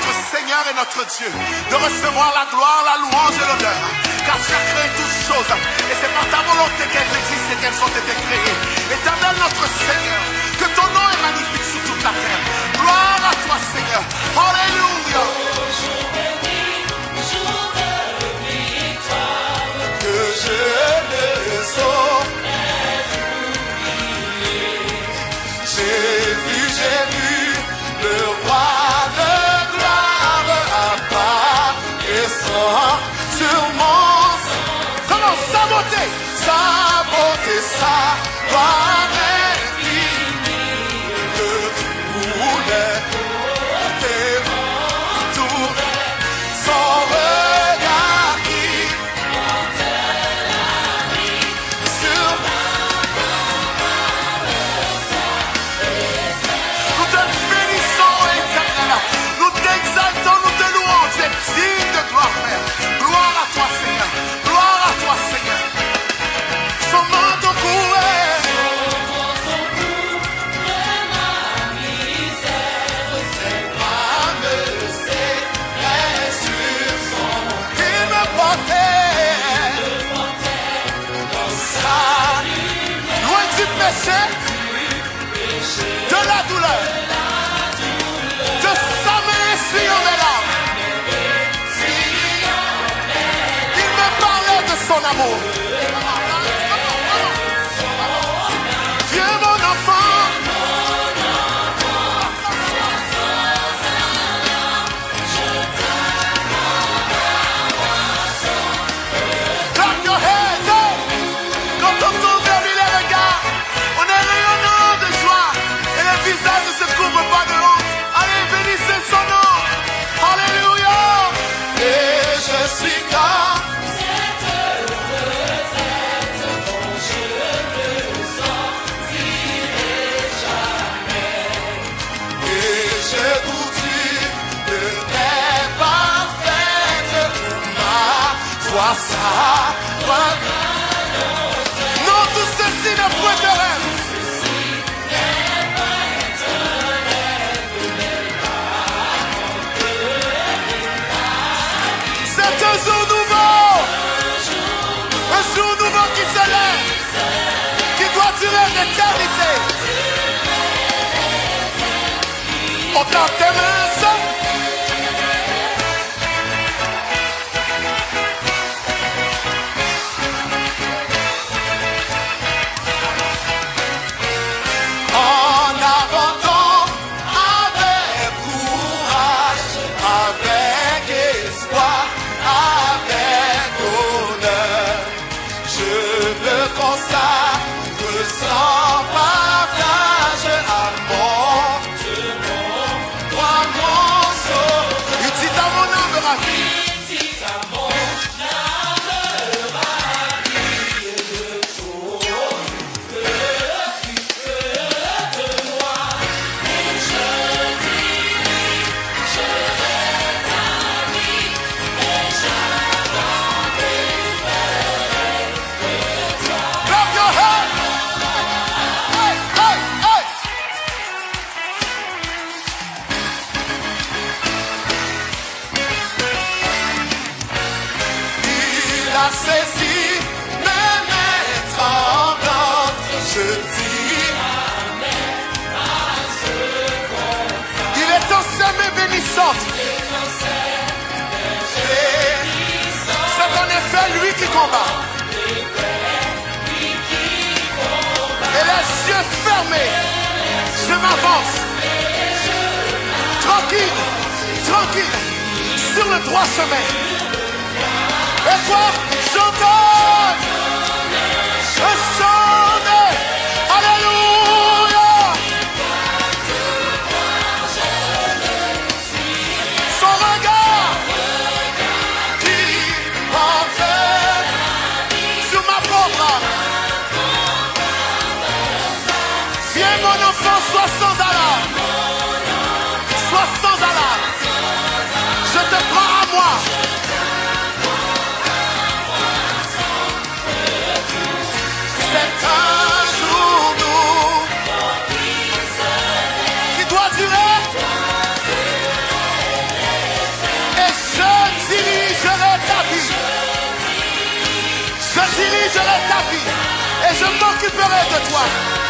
notre Seigneur et notre Dieu, de recevoir la gloire, la louange et l'honneur. Car tu as créé toutes choses, et c'est par ta volonté qu'elles existent et qu'elles ont été créées. Éternel notre Seigneur, que ton nom est magnifique sur toute la terre. Gloire à toi Seigneur. star de ça. Non, tout ceci ne peut être rêve. C'est un jour nouveau. Un jour nouveau qui se lève. Qui doit durer l'éternité. On tend Je dis Il est en semée bénissante. C'est en effet lui qui combat. Et les yeux fermés, je m'avance. Tranquille, tranquille, sur le droit chemin. Et toi, Somebody de toi.